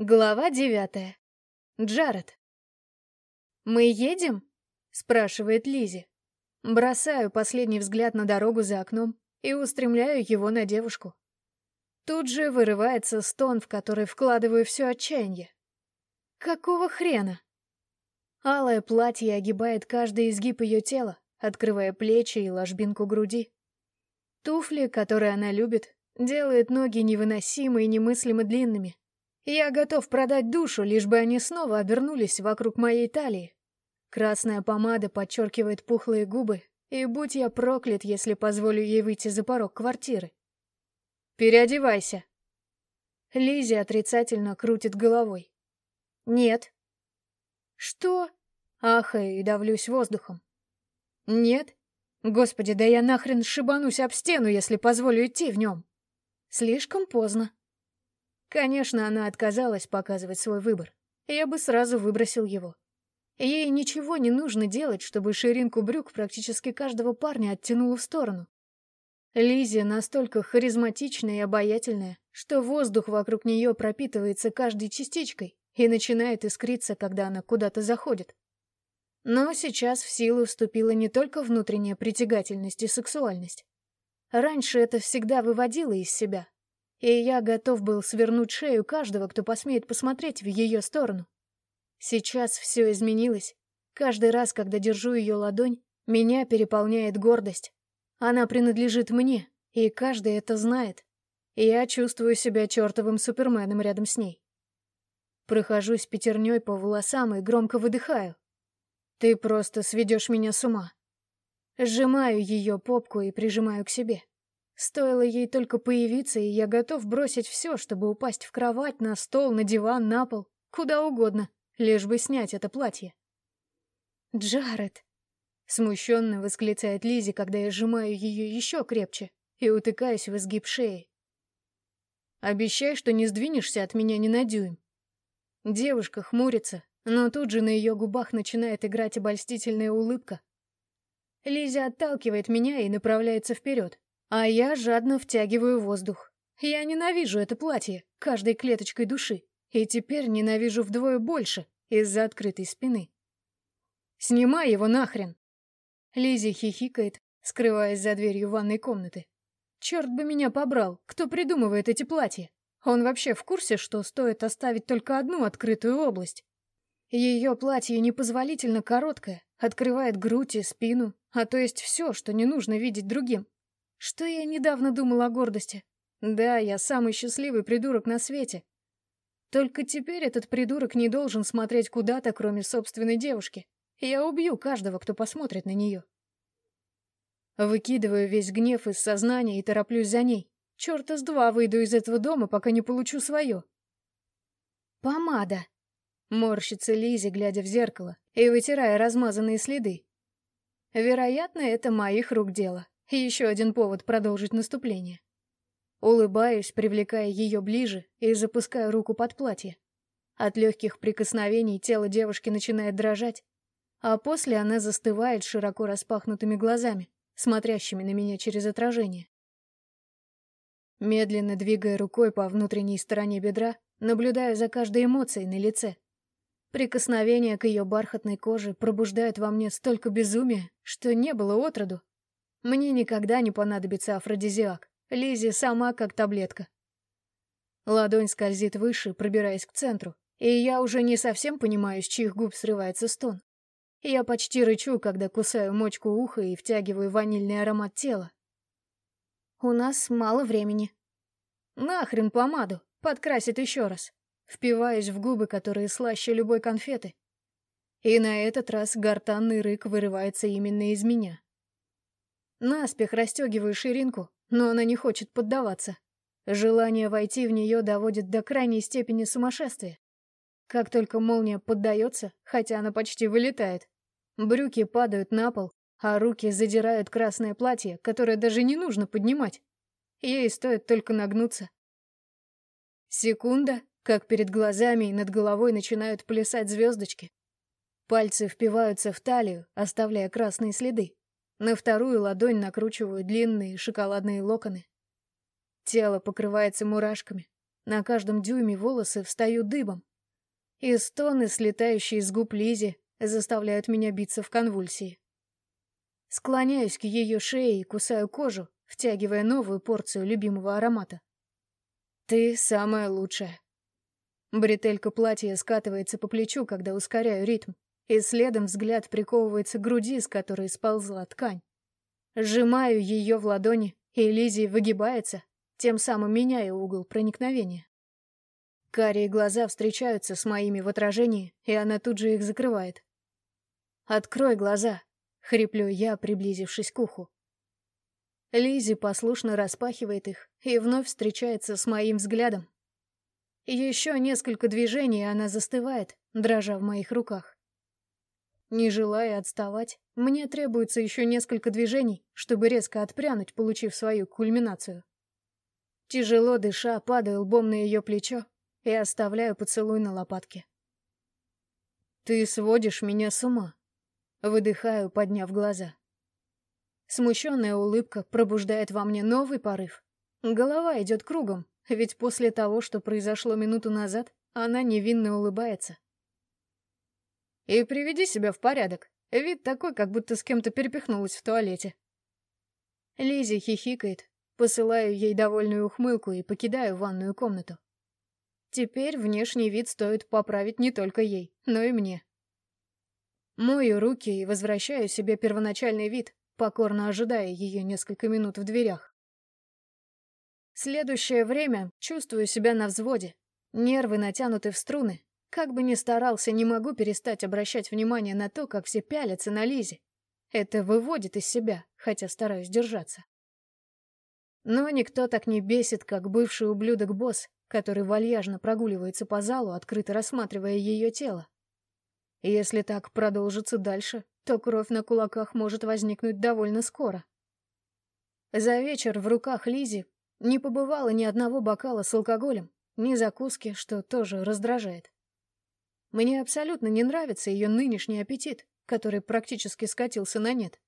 Глава девятая. Джаред. «Мы едем?» — спрашивает Лизи. Бросаю последний взгляд на дорогу за окном и устремляю его на девушку. Тут же вырывается стон, в который вкладываю все отчаяние. Какого хрена? Алое платье огибает каждый изгиб ее тела, открывая плечи и ложбинку груди. Туфли, которые она любит, делают ноги невыносимо и немыслимо длинными, я готов продать душу, лишь бы они снова обернулись вокруг моей талии. Красная помада подчеркивает пухлые губы, и будь я проклят, если позволю ей выйти за порог квартиры. «Переодевайся!» Лизи отрицательно крутит головой. «Нет». «Что?» Ахаю и давлюсь воздухом. «Нет? Господи, да я нахрен шибанусь об стену, если позволю идти в нем. Слишком поздно. Конечно, она отказалась показывать свой выбор. Я бы сразу выбросил его. Ей ничего не нужно делать, чтобы ширинку брюк практически каждого парня оттянула в сторону. Лизи настолько харизматичная и обаятельная, что воздух вокруг нее пропитывается каждой частичкой и начинает искриться, когда она куда-то заходит. Но сейчас в силу вступила не только внутренняя притягательность и сексуальность. Раньше это всегда выводило из себя, и я готов был свернуть шею каждого, кто посмеет посмотреть в ее сторону. Сейчас все изменилось. Каждый раз, когда держу ее ладонь, меня переполняет гордость. Она принадлежит мне, и каждый это знает. Я чувствую себя чертовым суперменом рядом с ней. Прохожусь пятерней по волосам и громко выдыхаю. Ты просто сведешь меня с ума. Сжимаю ее попку и прижимаю к себе. Стоило ей только появиться, и я готов бросить все, чтобы упасть в кровать, на стол, на диван, на пол, куда угодно, лишь бы снять это платье. «Джаред!» — смущенно восклицает Лизи, когда я сжимаю ее еще крепче и утыкаюсь в изгиб шеи. «Обещай, что не сдвинешься от меня ни на дюйм». Девушка хмурится, но тут же на ее губах начинает играть обольстительная улыбка. Лизи отталкивает меня и направляется вперед. А я жадно втягиваю воздух. Я ненавижу это платье каждой клеточкой души. И теперь ненавижу вдвое больше из-за открытой спины. «Снимай его нахрен!» Лизи хихикает, скрываясь за дверью ванной комнаты. «Черт бы меня побрал! Кто придумывает эти платья? Он вообще в курсе, что стоит оставить только одну открытую область? Ее платье непозволительно короткое, открывает грудь и спину, а то есть все, что не нужно видеть другим. Что я недавно думала о гордости? Да, я самый счастливый придурок на свете. Только теперь этот придурок не должен смотреть куда-то, кроме собственной девушки. Я убью каждого, кто посмотрит на нее. Выкидываю весь гнев из сознания и тороплюсь за ней. Черта с два выйду из этого дома, пока не получу свое. Помада. Морщится Лизи, глядя в зеркало и вытирая размазанные следы. Вероятно, это моих рук дело. Еще один повод продолжить наступление. Улыбаюсь, привлекая ее ближе и запускаю руку под платье. От легких прикосновений тело девушки начинает дрожать, а после она застывает широко распахнутыми глазами, смотрящими на меня через отражение. Медленно двигая рукой по внутренней стороне бедра, наблюдаю за каждой эмоцией на лице. Прикосновение к ее бархатной коже пробуждает во мне столько безумия, что не было отроду. Мне никогда не понадобится афродизиак. Лизи сама как таблетка. Ладонь скользит выше, пробираясь к центру, и я уже не совсем понимаю, с чьих губ срывается стон. Я почти рычу, когда кусаю мочку уха и втягиваю ванильный аромат тела. У нас мало времени. Нахрен помаду, подкрасит еще раз. Впиваюсь в губы, которые слаще любой конфеты. И на этот раз гортанный рык вырывается именно из меня. Наспех расстегиваю ширинку, но она не хочет поддаваться. Желание войти в нее доводит до крайней степени сумасшествия. Как только молния поддается, хотя она почти вылетает, брюки падают на пол, а руки задирают красное платье, которое даже не нужно поднимать. Ей стоит только нагнуться. Секунда, как перед глазами и над головой начинают плясать звездочки. Пальцы впиваются в талию, оставляя красные следы. На вторую ладонь накручиваю длинные шоколадные локоны. Тело покрывается мурашками. На каждом дюйме волосы встают дыбом. И стоны, слетающие с губ Лизи, заставляют меня биться в конвульсии. Склоняюсь к ее шее и кусаю кожу, втягивая новую порцию любимого аромата. «Ты самая лучшая». Бретелька платья скатывается по плечу, когда ускоряю ритм, и следом взгляд приковывается к груди, с которой сползла ткань. Сжимаю ее в ладони, и Лизи выгибается, тем самым меняя угол проникновения. Карие глаза встречаются с моими в отражении, и она тут же их закрывает. «Открой глаза», — хриплю я, приблизившись к уху. Лизи послушно распахивает их и вновь встречается с моим взглядом. Еще несколько движений, и она застывает, дрожа в моих руках. Не желая отставать, мне требуется еще несколько движений, чтобы резко отпрянуть, получив свою кульминацию. Тяжело дыша, падаю лбом на ее плечо и оставляю поцелуй на лопатке. «Ты сводишь меня с ума», — выдыхаю, подняв глаза. Смущенная улыбка пробуждает во мне новый порыв. Голова идет кругом, ведь после того, что произошло минуту назад, она невинно улыбается. «И приведи себя в порядок. Вид такой, как будто с кем-то перепихнулась в туалете». Лизи хихикает, Посылаю ей довольную ухмылку и покидаю ванную комнату. Теперь внешний вид стоит поправить не только ей, но и мне. Мою руки и возвращаю себе первоначальный вид, покорно ожидая ее несколько минут в дверях. Следующее время чувствую себя на взводе. Нервы натянуты в струны. Как бы ни старался, не могу перестать обращать внимание на то, как все пялятся на Лизе. Это выводит из себя, хотя стараюсь держаться. Но никто так не бесит, как бывший ублюдок-босс, который вальяжно прогуливается по залу, открыто рассматривая ее тело. Если так продолжится дальше, то кровь на кулаках может возникнуть довольно скоро. За вечер в руках Лизи не побывало ни одного бокала с алкоголем, ни закуски, что тоже раздражает. Мне абсолютно не нравится ее нынешний аппетит, который практически скатился на нет.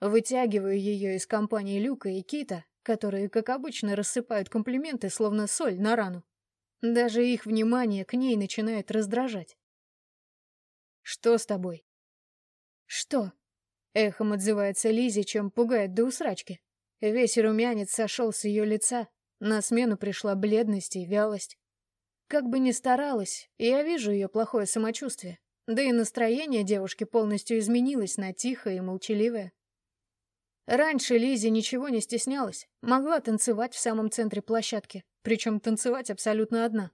Вытягиваю ее из компании Люка и Кита, которые, как обычно, рассыпают комплименты, словно соль на рану. Даже их внимание к ней начинает раздражать. «Что с тобой?» «Что?» — эхом отзывается Лизи, чем пугает до усрачки. Весь румянец сошел с ее лица, на смену пришла бледность и вялость. Как бы ни старалась, я вижу ее плохое самочувствие, да и настроение девушки полностью изменилось на тихое и молчаливое. Раньше Лизи ничего не стеснялась, могла танцевать в самом центре площадки, причем танцевать абсолютно одна.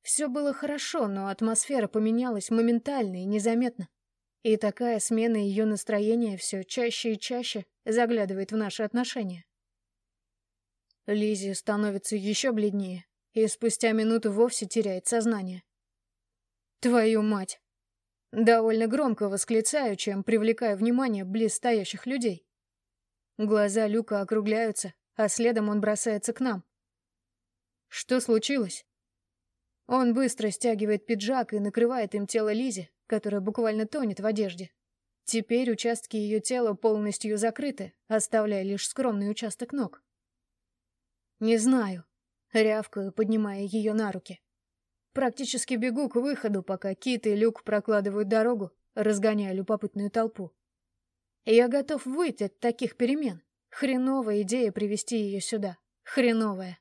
Все было хорошо, но атмосфера поменялась моментально и незаметно. И такая смена ее настроения все чаще и чаще заглядывает в наши отношения. Лизи становится еще бледнее и спустя минуту вовсе теряет сознание. «Твою мать!» Довольно громко восклицаю, чем привлекаю внимание близ стоящих людей. Глаза Люка округляются, а следом он бросается к нам. Что случилось? Он быстро стягивает пиджак и накрывает им тело Лизи, которая буквально тонет в одежде. Теперь участки ее тела полностью закрыты, оставляя лишь скромный участок ног. Не знаю. Рявкаю, поднимая ее на руки. Практически бегу к выходу, пока Кит и Люк прокладывают дорогу, разгоняя любопытную толпу. Я готов выйти от таких перемен. Хреновая идея привести ее сюда. Хреновая.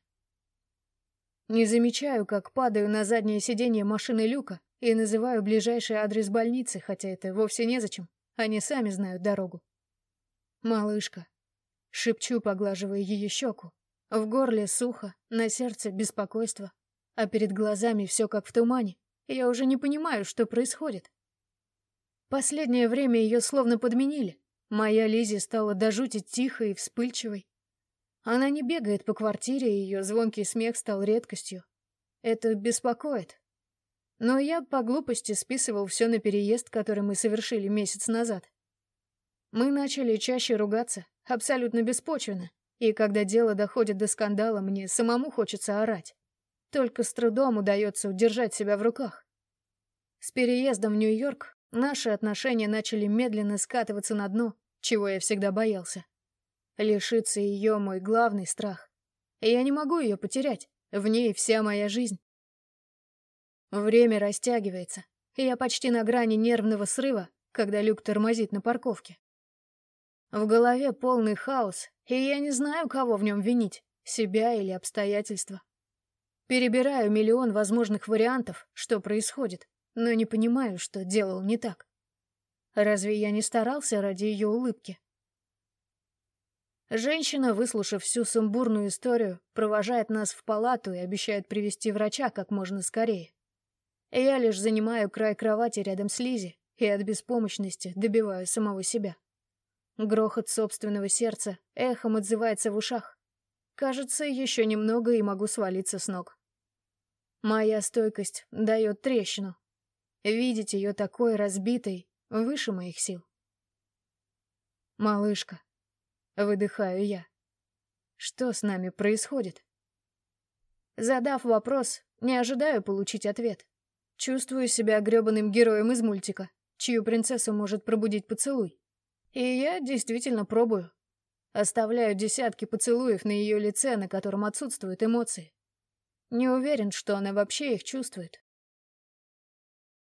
Не замечаю, как падаю на заднее сиденье машины Люка и называю ближайший адрес больницы, хотя это вовсе незачем. Они сами знают дорогу. «Малышка», — шепчу, поглаживая ее щеку. В горле сухо, на сердце беспокойство, а перед глазами все как в тумане. Я уже не понимаю, что происходит. Последнее время ее словно подменили. Моя Лизи стала до жути тихой и вспыльчивой. Она не бегает по квартире, и ее звонкий смех стал редкостью. Это беспокоит. Но я по глупости списывал все на переезд, который мы совершили месяц назад. Мы начали чаще ругаться, абсолютно беспочвенно, и когда дело доходит до скандала, мне самому хочется орать. Только с трудом удается удержать себя в руках. С переездом в Нью-Йорк Наши отношения начали медленно скатываться на дно, чего я всегда боялся. Лишиться ее — мой главный страх. Я не могу ее потерять, В ней вся моя жизнь. Время растягивается, и я почти на грани нервного срыва, когда Люк тормозит на парковке. В голове полный хаос, и я не знаю, кого в нем винить, себя или обстоятельства. Перебираю миллион возможных вариантов, что происходит, но не понимаю, что делал не так. Разве я не старался ради ее улыбки? Женщина, выслушав всю сумбурную историю, провожает нас в палату и обещает привести врача как можно скорее. Я лишь занимаю край кровати рядом с Лизи и от беспомощности добиваю самого себя. Грохот собственного сердца эхом отзывается в ушах. Кажется, еще немного и могу свалиться с ног. Моя стойкость дает трещину. Видеть ее такой разбитой выше моих сил. Малышка, выдыхаю я. Что с нами происходит? Задав вопрос, не ожидаю получить ответ. Чувствую себя грёбаным героем из мультика, чью принцессу может пробудить поцелуй. И я действительно пробую. Оставляю десятки поцелуев на ее лице, на котором отсутствуют эмоции. Не уверен, что она вообще их чувствует.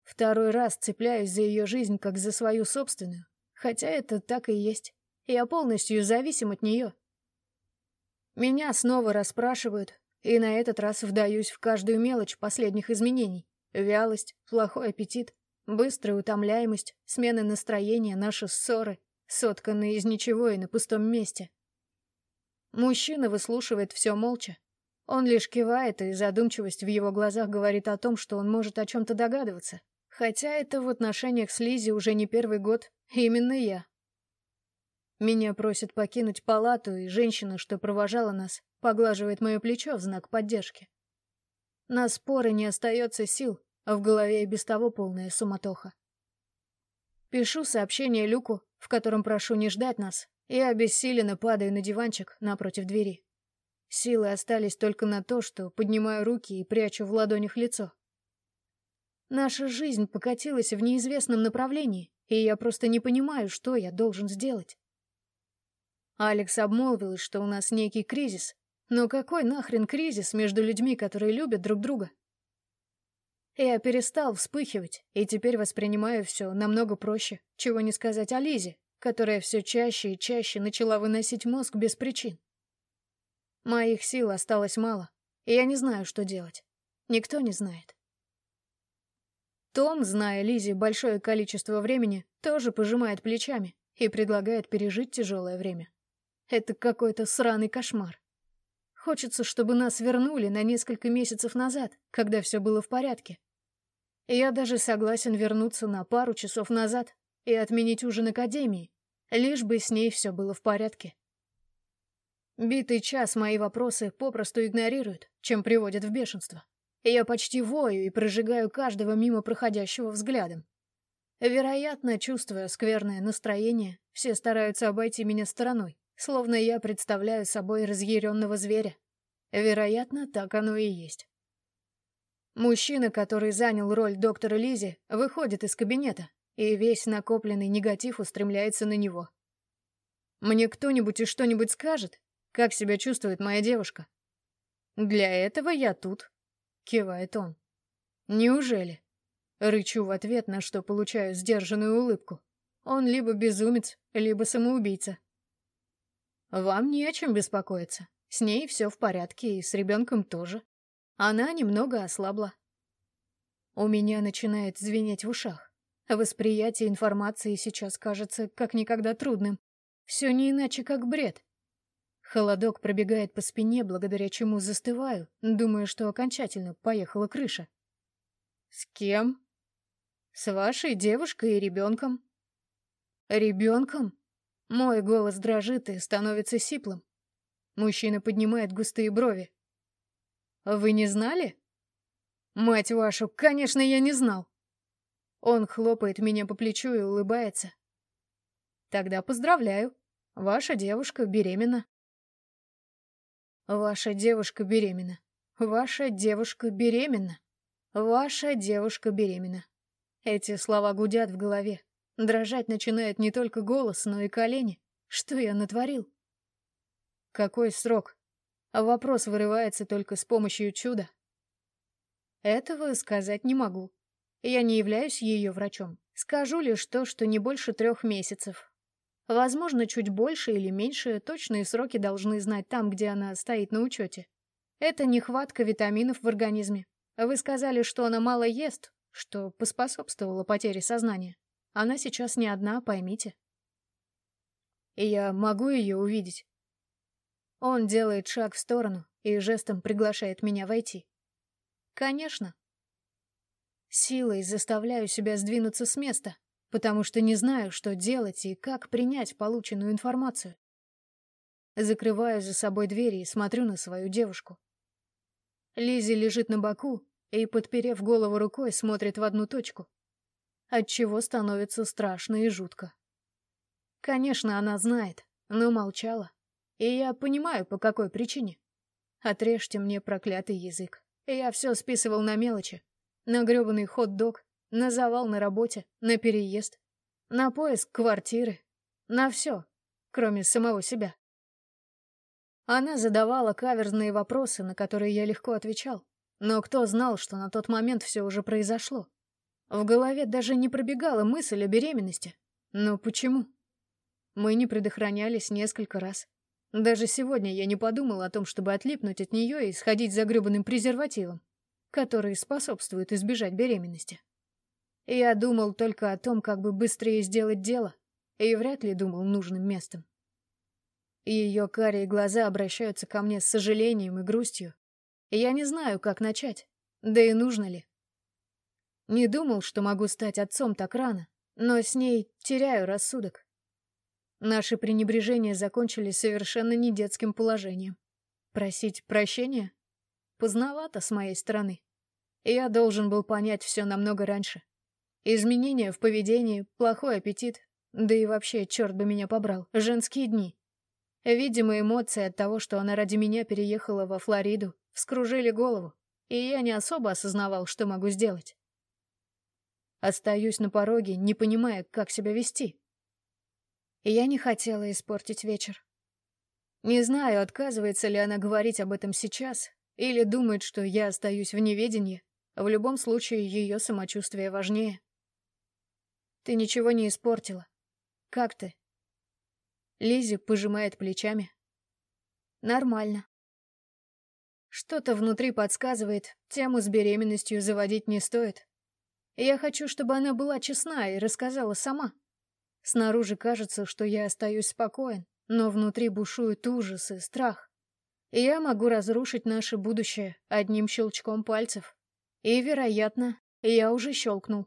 Второй раз цепляюсь за ее жизнь, как за свою собственную. Хотя это так и есть. Я полностью зависим от нее. Меня снова расспрашивают, и на этот раз вдаюсь в каждую мелочь последних изменений. Вялость, плохой аппетит, быстрая утомляемость, смена настроения, наши ссоры, сотканные из ничего и на пустом месте. Мужчина выслушивает все молча. Он лишь кивает, и задумчивость в его глазах говорит о том, что он может о чем-то догадываться. Хотя это в отношениях с Лизи уже не первый год, именно я. Меня просят покинуть палату, и женщина, что провожала нас, поглаживает мое плечо в знак поддержки. На споры не остается сил, а в голове и без того полная суматоха. Пишу сообщение Люку, в котором прошу не ждать нас, и обессиленно падаю на диванчик напротив двери. Силы остались только на то, что поднимаю руки и прячу в ладонях лицо. Наша жизнь покатилась в неизвестном направлении, и я просто не понимаю, что я должен сделать. Алекс обмолвилась, что у нас некий кризис, но какой нахрен кризис между людьми, которые любят друг друга? Я перестал вспыхивать, и теперь воспринимаю все намного проще, чего не сказать о Лизе, которая все чаще и чаще начала выносить мозг без причин. Моих сил осталось мало, и я не знаю, что делать. Никто не знает. Том, зная Лизе большое количество времени, тоже пожимает плечами и предлагает пережить тяжелое время. Это какой-то сраный кошмар. Хочется, чтобы нас вернули на несколько месяцев назад, когда все было в порядке. Я даже согласен вернуться на пару часов назад и отменить ужин Академии, лишь бы с ней все было в порядке. Битый час мои вопросы попросту игнорируют, чем приводят в бешенство. Я почти вою и прожигаю каждого мимо проходящего взглядом. Вероятно, чувствуя скверное настроение, все стараются обойти меня стороной словно я представляю собой разъяренного зверя. Вероятно, так оно и есть. Мужчина, который занял роль доктора Лизи, выходит из кабинета, и весь накопленный негатив устремляется на него. «Мне кто-нибудь и что-нибудь скажет, как себя чувствует моя девушка?» «Для этого я тут», — кивает он. «Неужели?» Рычу в ответ, на что получаю сдержанную улыбку. Он либо безумец, либо самоубийца. Вам не о чем беспокоиться. С ней все в порядке, и с ребенком тоже. Она немного ослабла. У меня начинает звенеть в ушах. Восприятие информации сейчас кажется как никогда трудным. Все не иначе, как бред. Холодок пробегает по спине, благодаря чему застываю, думая, что окончательно поехала крыша. С кем? С вашей девушкой и ребенком. Ребенком? Мой голос дрожит и становится сиплым. Мужчина поднимает густые брови. «Вы не знали?» «Мать вашу, конечно, я не знал!» Он хлопает меня по плечу и улыбается. «Тогда поздравляю. Ваша девушка беременна». «Ваша девушка беременна. Ваша девушка беременна. Ваша девушка беременна». Эти слова гудят в голове. Дрожать начинает не только голос, но и колени. Что я натворил? Какой срок? А вопрос вырывается только с помощью чуда. Этого сказать не могу. Я не являюсь ее врачом. Скажу лишь то, что не больше трех месяцев. Возможно, чуть больше или меньше, точные сроки должны знать там, где она стоит на учете. Это нехватка витаминов в организме. Вы сказали, что она мало ест, что поспособствовало потере сознания. Она сейчас не одна, поймите. И я могу ее увидеть. Он делает шаг в сторону и жестом приглашает меня войти. Конечно. Силой заставляю себя сдвинуться с места, потому что не знаю, что делать и как принять полученную информацию. Закрываю за собой двери и смотрю на свою девушку. Лизи лежит на боку и, подперев голову рукой, смотрит в одну точку, отчего становится страшно и жутко. Конечно, она знает, но молчала. И я понимаю, по какой причине. Отрежьте мне проклятый язык. Я все списывал на мелочи. На грёбаный хот-дог, на завал на работе, на переезд, на поиск квартиры, на все, кроме самого себя. Она задавала каверзные вопросы, на которые я легко отвечал. Но кто знал, что на тот момент все уже произошло? В голове даже не пробегала мысль о беременности. Но почему? Мы не предохранялись несколько раз. Даже сегодня я не подумал о том, чтобы отлипнуть от нее и сходить за гребаным презервативом, который способствует избежать беременности. Я думал только о том, как бы быстрее сделать дело, и вряд ли думал нужным местом. Ее карие глаза обращаются ко мне с сожалением и грустью, я не знаю, как начать, да и нужно ли. Не думал, что могу стать отцом так рано, но с ней теряю рассудок. Наши пренебрежения закончились совершенно не детским положением. Просить прощения? Поздновато с моей стороны. Я должен был понять все намного раньше. Изменения в поведении, плохой аппетит, да и вообще, черт бы меня побрал, женские дни. Видимо, эмоции от того, что она ради меня переехала во Флориду, вскружили голову, и я не особо осознавал, что могу сделать. Остаюсь на пороге, не понимая, как себя вести и я не хотела испортить вечер. Не знаю, отказывается ли она говорить об этом сейчас, или думает, что я остаюсь в неведении. В любом случае, ее самочувствие важнее. Ты ничего не испортила. Как ты? Лизи пожимает плечами. Нормально. Что-то внутри подсказывает, тему с беременностью заводить не стоит. Я хочу, чтобы она была честна и рассказала сама. Снаружи кажется, что я остаюсь спокоен, но внутри бушует ужас и страх. И я могу разрушить наше будущее одним щелчком пальцев. И, вероятно, я уже щелкнул.